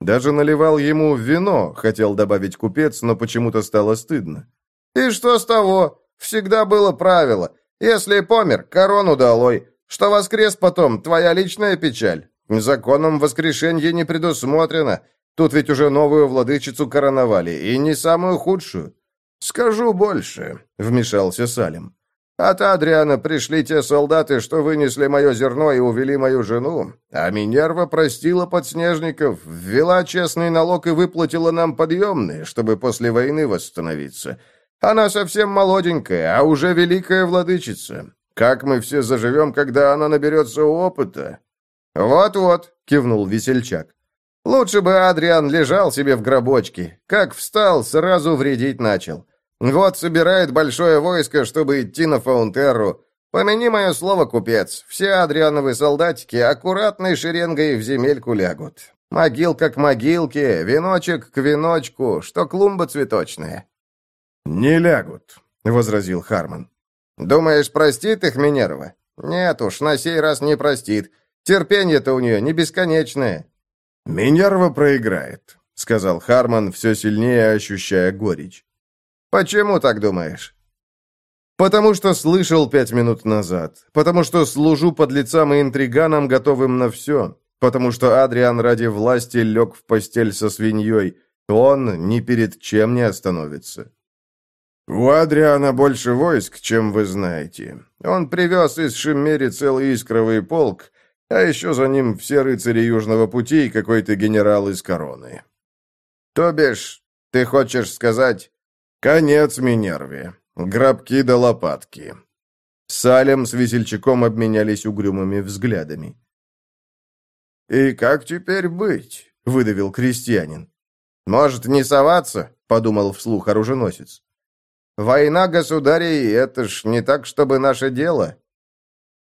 Даже наливал ему вино, хотел добавить купец, но почему-то стало стыдно. И что с того? Всегда было правило. Если помер, корону долой. Что воскрес потом, твоя личная печаль. Законом воскрешенье не предусмотрено. Тут ведь уже новую владычицу короновали, и не самую худшую. Скажу больше, вмешался Салим. От Адриана пришли те солдаты, что вынесли мое зерно и увели мою жену, а Минерва простила подснежников, ввела честный налог и выплатила нам подъемные, чтобы после войны восстановиться. Она совсем молоденькая, а уже великая владычица. Как мы все заживем, когда она наберется опыта?» «Вот-вот», — кивнул весельчак. «Лучше бы Адриан лежал себе в гробочке. Как встал, сразу вредить начал. Вот собирает большое войско, чтобы идти на Фаунтерру. Помяни мое слово, купец, все Адриановы солдатики аккуратной шеренгой в земельку лягут. Могилка к могилке, веночек к веночку, что клумба цветочная». «Не лягут», — возразил Харман. «Думаешь, простит их Минерва? Нет уж, на сей раз не простит. Терпение-то у нее не бесконечное. «Минерва проиграет», — сказал Харман, все сильнее ощущая горечь. «Почему так думаешь?» «Потому что слышал пять минут назад. Потому что служу под лицам и интриганам, готовым на все. Потому что Адриан ради власти лег в постель со свиньей. Он ни перед чем не остановится». «У Адриана больше войск, чем вы знаете. Он привез из Шиммери целый искровый полк, а еще за ним все рыцари Южного пути и какой-то генерал из короны». «То бишь, ты хочешь сказать...» «Конец Минерве. Гробки да лопатки». Салем с весельчаком обменялись угрюмыми взглядами. «И как теперь быть?» — выдавил крестьянин. «Может, не соваться?» — подумал вслух оруженосец. «Война государей — это ж не так, чтобы наше дело».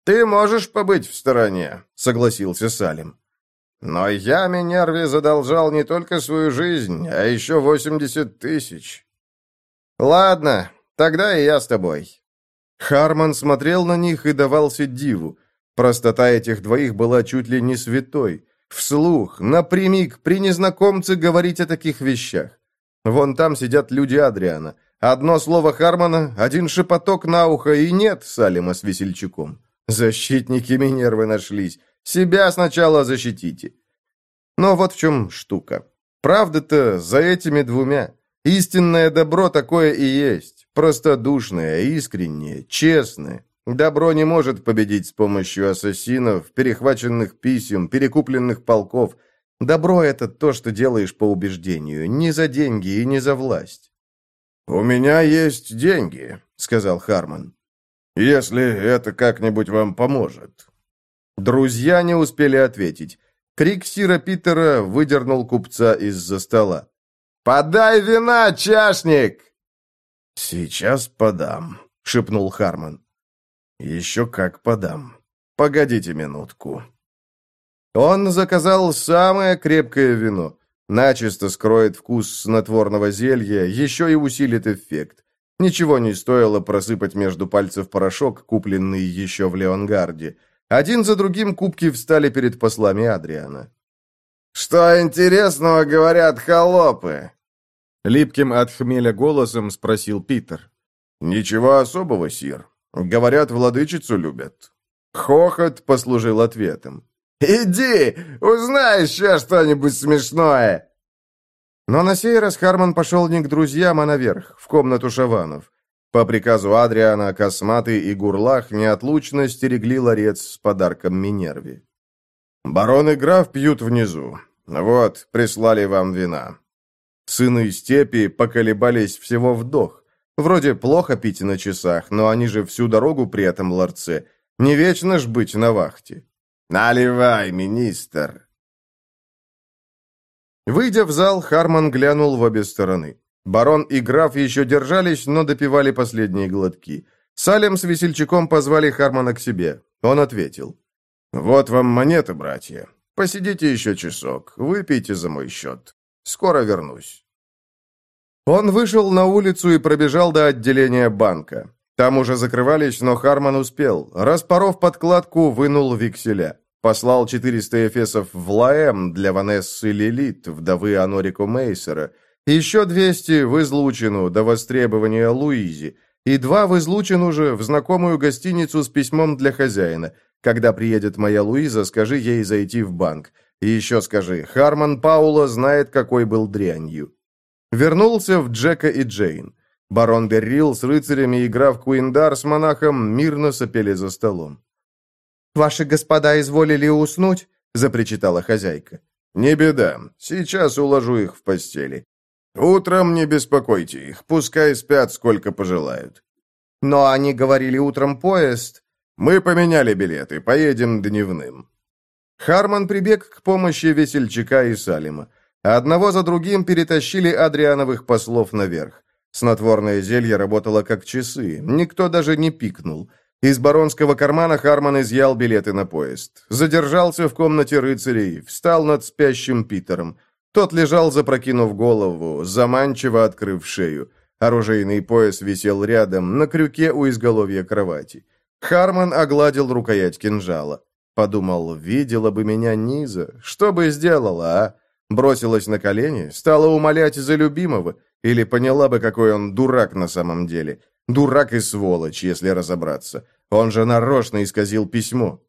«Ты можешь побыть в стороне», — согласился Салим. «Но я Минерве задолжал не только свою жизнь, а еще восемьдесят тысяч». «Ладно, тогда и я с тобой». Харман смотрел на них и давался диву. Простота этих двоих была чуть ли не святой. Вслух, напрямик, при незнакомце говорить о таких вещах. Вон там сидят люди Адриана. Одно слово Хармана, один шепоток на ухо, и нет Салима с весельчаком. Защитники Минервы нашлись. Себя сначала защитите. Но вот в чем штука. Правда-то за этими двумя. Истинное добро такое и есть. Простодушное, искреннее, честное. Добро не может победить с помощью ассасинов, перехваченных писем, перекупленных полков. Добро — это то, что делаешь по убеждению, не за деньги и не за власть. «У меня есть деньги», — сказал Харман. «Если это как-нибудь вам поможет». Друзья не успели ответить. Крик Сира Питера выдернул купца из-за стола. «Подай вина, чашник!» «Сейчас подам», — шепнул Харман. «Еще как подам. Погодите минутку». Он заказал самое крепкое вино. Начисто скроет вкус снотворного зелья, еще и усилит эффект. Ничего не стоило просыпать между пальцев порошок, купленный еще в Леонгарде. Один за другим кубки встали перед послами Адриана. «Что интересного говорят холопы?» Липким от хмеля голосом спросил Питер. «Ничего особого, сир. Говорят, владычицу любят». Хохот послужил ответом. «Иди, узнай еще что-нибудь смешное!» Но на сей раз Харман пошел не к друзьям, а наверх, в комнату шаванов. По приказу Адриана Косматый и Гурлах неотлучно стерегли ларец с подарком Минерви. «Барон и граф пьют внизу. Вот, прислали вам вина. Сыны степи поколебались всего вдох. Вроде плохо пить на часах, но они же всю дорогу при этом ларце. Не вечно ж быть на вахте. «Наливай, министр!» Выйдя в зал, Харман глянул в обе стороны. Барон и граф еще держались, но допивали последние глотки. Салем с весельчаком позвали Хармана к себе. Он ответил. «Вот вам монеты, братья. Посидите еще часок, выпейте за мой счет. Скоро вернусь». Он вышел на улицу и пробежал до отделения банка. Там уже закрывались, но Харман успел. Распоров подкладку, вынул векселя. Послал 400 эфесов в Лаэм для Ванессы Лилит, вдовы Анорико Мейсера. Еще 200 в излучину до востребования Луизи. И два в излучину же в знакомую гостиницу с письмом для хозяина. Когда приедет моя Луиза, скажи ей зайти в банк. И еще скажи, Харман Паула знает, какой был дрянью. Вернулся в Джека и Джейн. Барон Беррил с рыцарями и граф Куиндар с монахом мирно сопели за столом. «Ваши господа изволили уснуть?» — запричитала хозяйка. «Не беда. Сейчас уложу их в постели. Утром не беспокойте их. Пускай спят, сколько пожелают». «Но они говорили утром поезд». «Мы поменяли билеты. Поедем дневным». Харман прибег к помощи весельчака и Салима. Одного за другим перетащили Адриановых послов наверх. Снотворное зелье работало как часы, никто даже не пикнул. Из баронского кармана Харман изъял билеты на поезд. Задержался в комнате рыцарей, встал над спящим Питером. Тот лежал, запрокинув голову, заманчиво открыв шею. Оружейный пояс висел рядом, на крюке у изголовья кровати. Харман огладил рукоять кинжала. Подумал, видела бы меня Низа, что бы сделала, а? Бросилась на колени, стала умолять за любимого, или поняла бы, какой он дурак на самом деле. Дурак и сволочь, если разобраться. Он же нарочно исказил письмо.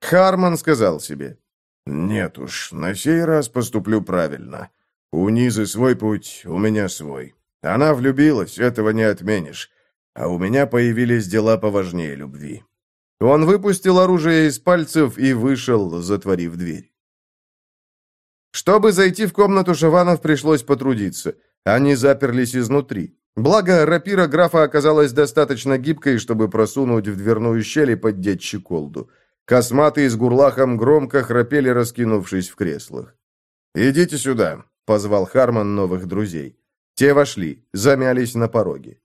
Харман сказал себе, «Нет уж, на сей раз поступлю правильно. У Низы свой путь, у меня свой. Она влюбилась, этого не отменишь. А у меня появились дела поважнее любви». Он выпустил оружие из пальцев и вышел, затворив дверь. Чтобы зайти в комнату Шаванов, пришлось потрудиться. Они заперлись изнутри. Благо, рапира графа оказалась достаточно гибкой, чтобы просунуть в дверную щель и поддеть щеколду. Косматые с гурлахом громко храпели, раскинувшись в креслах. «Идите сюда», — позвал Харман новых друзей. Те вошли, замялись на пороге.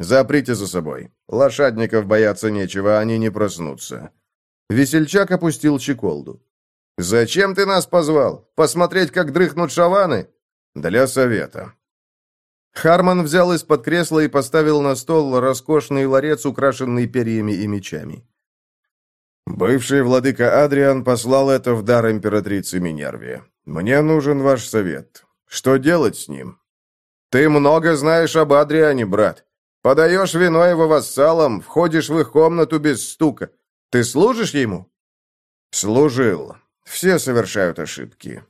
«Заприте за собой. Лошадников бояться нечего, они не проснутся». Весельчак опустил щеколду. «Зачем ты нас позвал? Посмотреть, как дрыхнут шаваны?» «Для совета». Харман взял из-под кресла и поставил на стол роскошный ларец, украшенный перьями и мечами. «Бывший владыка Адриан послал это в дар императрице Минерве. Мне нужен ваш совет. Что делать с ним?» «Ты много знаешь об Адриане, брат. Подаешь вино его вассалам, входишь в их комнату без стука. Ты служишь ему?» «Служил. Все совершают ошибки».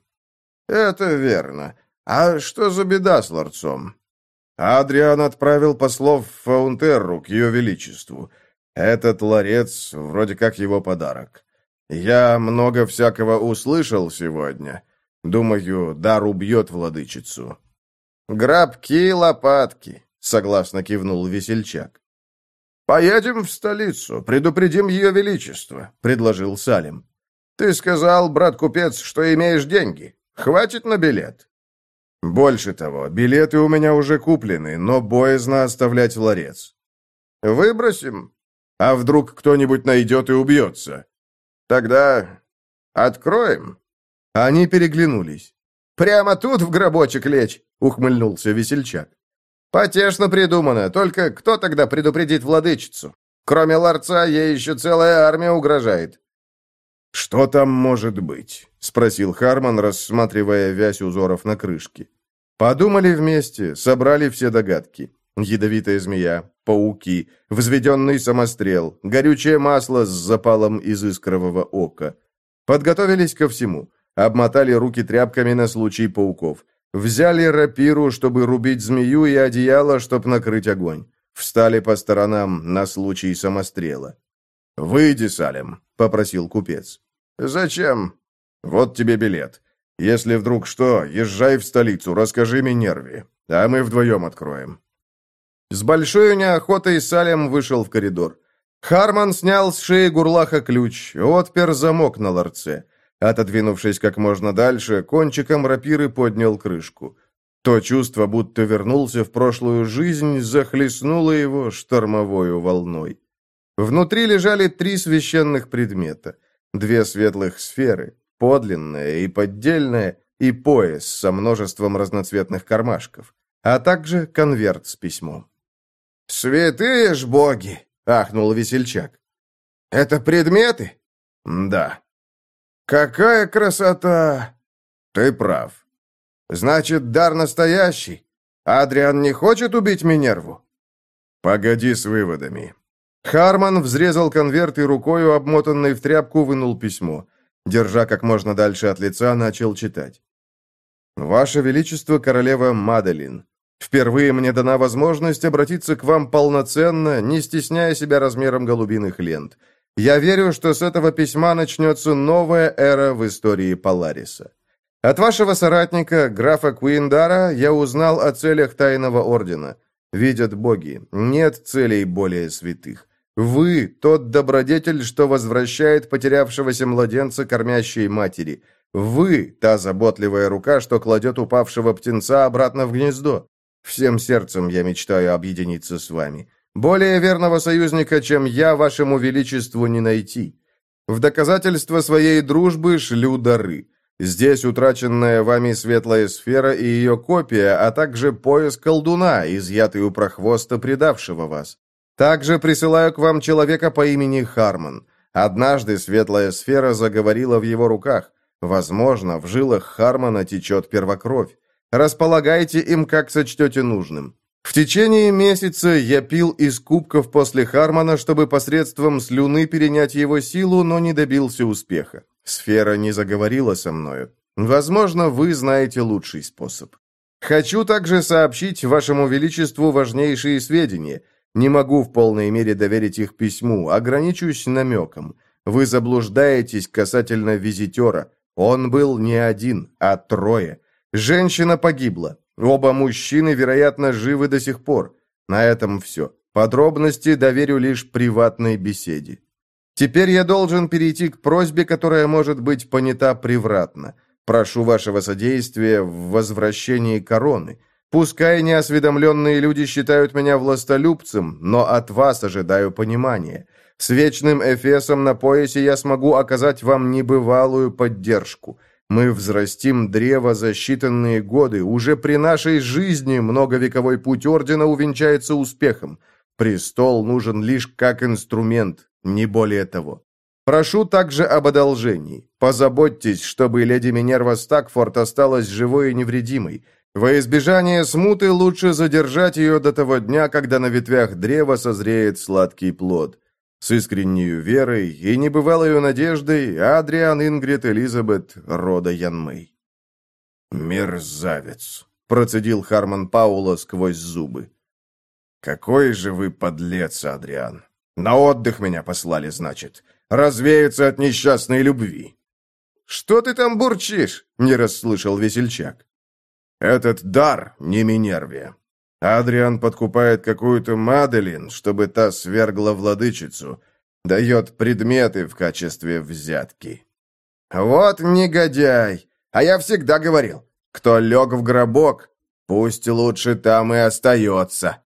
«Это верно. А что за беда с ларцом?» Адриан отправил послов в Фаунтерру к ее величеству. Этот ларец вроде как его подарок. Я много всякого услышал сегодня. Думаю, дар убьет владычицу». «Грабки и лопатки», — согласно кивнул весельчак. «Поедем в столицу, предупредим ее величество», — предложил Салим. «Ты сказал, брат-купец, что имеешь деньги. Хватит на билет?» «Больше того, билеты у меня уже куплены, но боязно оставлять ларец». «Выбросим?» «А вдруг кто-нибудь найдет и убьется?» «Тогда откроем?» Они переглянулись. «Прямо тут в гробочек лечь?» — ухмыльнулся весельчак. «Потешно придумано, только кто тогда предупредит владычицу? Кроме ларца, ей еще целая армия угрожает». «Что там может быть?» — спросил Харман, рассматривая вязь узоров на крышке. Подумали вместе, собрали все догадки. Ядовитая змея, пауки, взведенный самострел, горючее масло с запалом из искрового ока. Подготовились ко всему. Обмотали руки тряпками на случай пауков. Взяли рапиру, чтобы рубить змею, и одеяло, чтобы накрыть огонь. Встали по сторонам на случай самострела. «Выйди, Салем», — попросил купец. «Зачем?» «Вот тебе билет. Если вдруг что, езжай в столицу, расскажи Минерве, а мы вдвоем откроем». С большой неохотой Салем вышел в коридор. Харман снял с шеи Гурлаха ключ, отпер замок на ларце. Отодвинувшись как можно дальше, кончиком рапиры поднял крышку. То чувство, будто вернулся в прошлую жизнь, захлестнуло его штормовою волной. Внутри лежали три священных предмета. Две светлых сферы, подлинная и поддельная, и пояс со множеством разноцветных кармашков, а также конверт с письмом. «Святые ж боги!» — ахнул весельчак. «Это предметы?» «Да». «Какая красота!» «Ты прав. Значит, дар настоящий. Адриан не хочет убить Минерву?» «Погоди с выводами. Харман взрезал конверт и рукою, обмотанной в тряпку, вынул письмо. Держа как можно дальше от лица, начал читать. «Ваше Величество, королева Маделин, впервые мне дана возможность обратиться к вам полноценно, не стесняя себя размером голубиных лент. Я верю, что с этого письма начнется новая эра в истории Полариса. От вашего соратника, графа Куиндара, я узнал о целях Тайного Ордена. Видят боги, нет целей более святых. Вы – тот добродетель, что возвращает потерявшегося младенца кормящей матери. Вы – та заботливая рука, что кладет упавшего птенца обратно в гнездо. Всем сердцем я мечтаю объединиться с вами. Более верного союзника, чем я, вашему величеству не найти. В доказательство своей дружбы шлю дары. Здесь утраченная вами светлая сфера и ее копия, а также пояс колдуна, изъятый у прохвоста, предавшего вас. Также присылаю к вам человека по имени Харман. Однажды светлая сфера заговорила в его руках. Возможно, в жилах Хармана течет первокровь. Располагайте им, как сочтете нужным. В течение месяца я пил из кубков после Хармана, чтобы посредством слюны перенять его силу, но не добился успеха. Сфера не заговорила со мною. Возможно, вы знаете лучший способ. Хочу также сообщить вашему величеству важнейшие сведения – не могу в полной мере доверить их письму, ограничусь намеком. Вы заблуждаетесь касательно визитера. Он был не один, а трое. Женщина погибла. Оба мужчины, вероятно, живы до сих пор. На этом все. Подробности доверю лишь приватной беседе. Теперь я должен перейти к просьбе, которая может быть понята превратно. Прошу вашего содействия в возвращении короны. Пускай неосведомленные люди считают меня властолюбцем, но от вас ожидаю понимания. С вечным Эфесом на поясе я смогу оказать вам небывалую поддержку. Мы взрастим древо за считанные годы. Уже при нашей жизни многовековой путь Ордена увенчается успехом. Престол нужен лишь как инструмент, не более того. Прошу также об одолжении. Позаботьтесь, чтобы леди Минерва Стакфорд осталась живой и невредимой. Во избежание смуты лучше задержать ее до того дня, когда на ветвях древа созреет сладкий плод. С искренней верой и небывалой надеждой Адриан Ингрид Элизабет рода Янмей. «Мерзавец!» — процедил Харман Паула сквозь зубы. «Какой же вы подлец, Адриан! На отдых меня послали, значит. Развеяться от несчастной любви!» «Что ты там бурчишь?» — не расслышал весельчак. Этот дар не Минервия. Адриан подкупает какую-то Маделин, чтобы та свергла владычицу. Дает предметы в качестве взятки. Вот негодяй! А я всегда говорил, кто лег в гробок, пусть лучше там и остается.